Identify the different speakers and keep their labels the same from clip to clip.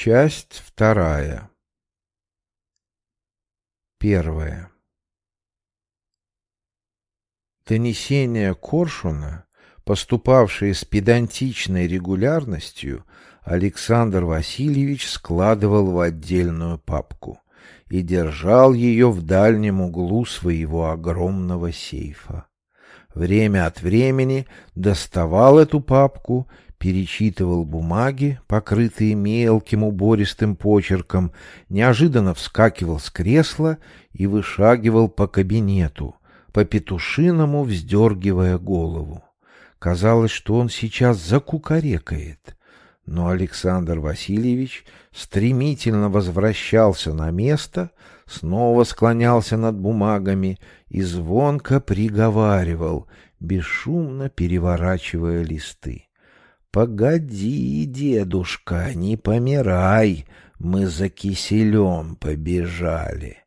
Speaker 1: Часть вторая. Первая. Донесения Коршуна, поступавшие с педантичной регулярностью, Александр Васильевич складывал в отдельную папку и держал ее в дальнем углу своего огромного сейфа. Время от времени доставал эту папку перечитывал бумаги, покрытые мелким убористым почерком, неожиданно вскакивал с кресла и вышагивал по кабинету, по-петушиному вздергивая голову. Казалось, что он сейчас закукарекает. Но Александр Васильевич стремительно возвращался на место, снова склонялся над бумагами и звонко приговаривал, бесшумно переворачивая листы. «Погоди, дедушка, не помирай, мы за киселем побежали».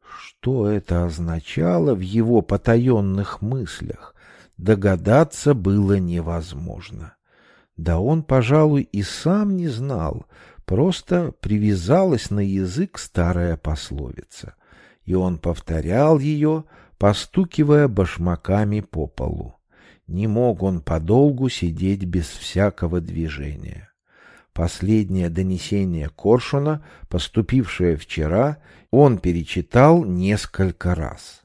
Speaker 1: Что это означало в его потаенных мыслях, догадаться было невозможно. Да он, пожалуй, и сам не знал, просто привязалась на язык старая пословица, и он повторял ее, постукивая башмаками по полу. Не мог он подолгу сидеть без всякого движения. Последнее донесение Коршуна, поступившее вчера, он перечитал несколько раз.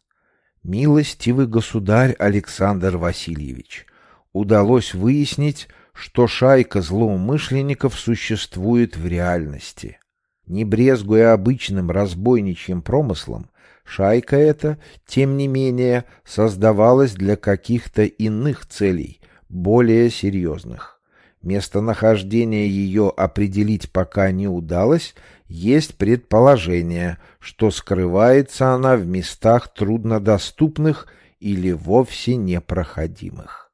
Speaker 1: «Милостивый государь Александр Васильевич, удалось выяснить, что шайка злоумышленников существует в реальности. Не брезгуя обычным разбойничьим промыслом, Шайка эта, тем не менее, создавалась для каких-то иных целей, более серьезных. Местонахождение ее определить пока не удалось, есть предположение, что скрывается она в местах труднодоступных или вовсе непроходимых.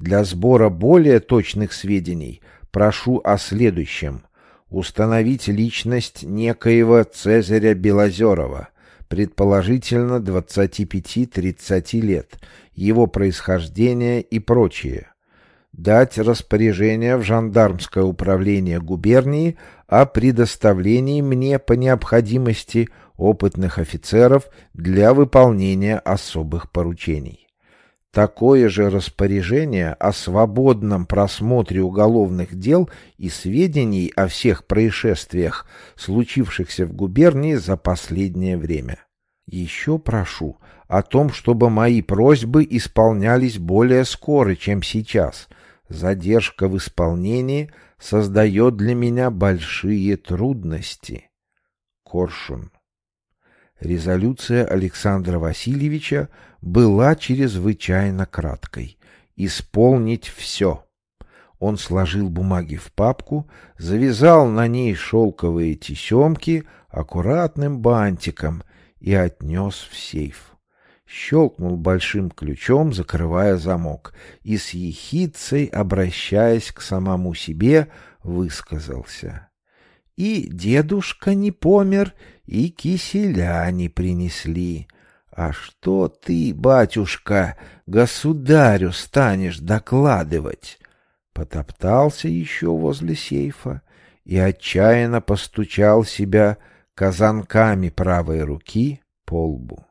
Speaker 1: Для сбора более точных сведений прошу о следующем. Установить личность некоего Цезаря Белозерова, предположительно 25-30 лет, его происхождение и прочее. Дать распоряжение в жандармское управление губернии о предоставлении мне по необходимости опытных офицеров для выполнения особых поручений. Такое же распоряжение о свободном просмотре уголовных дел и сведений о всех происшествиях, случившихся в губернии за последнее время. Еще прошу о том, чтобы мои просьбы исполнялись более скоро, чем сейчас. Задержка в исполнении создает для меня большие трудности. Коршун Резолюция Александра Васильевича была чрезвычайно краткой. Исполнить все. Он сложил бумаги в папку, завязал на ней шелковые тесемки аккуратным бантиком и отнес в сейф. Щелкнул большим ключом, закрывая замок, и с ехицей, обращаясь к самому себе, высказался. И дедушка не помер, и киселя не принесли. А что ты, батюшка, государю станешь докладывать? Потоптался еще возле сейфа и отчаянно постучал себя казанками правой руки по лбу.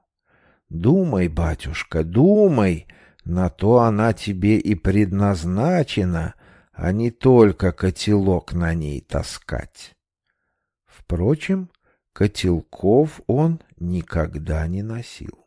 Speaker 1: Думай, батюшка, думай, на то она тебе и предназначена, а не только котелок на ней таскать. Впрочем, котелков он никогда не носил.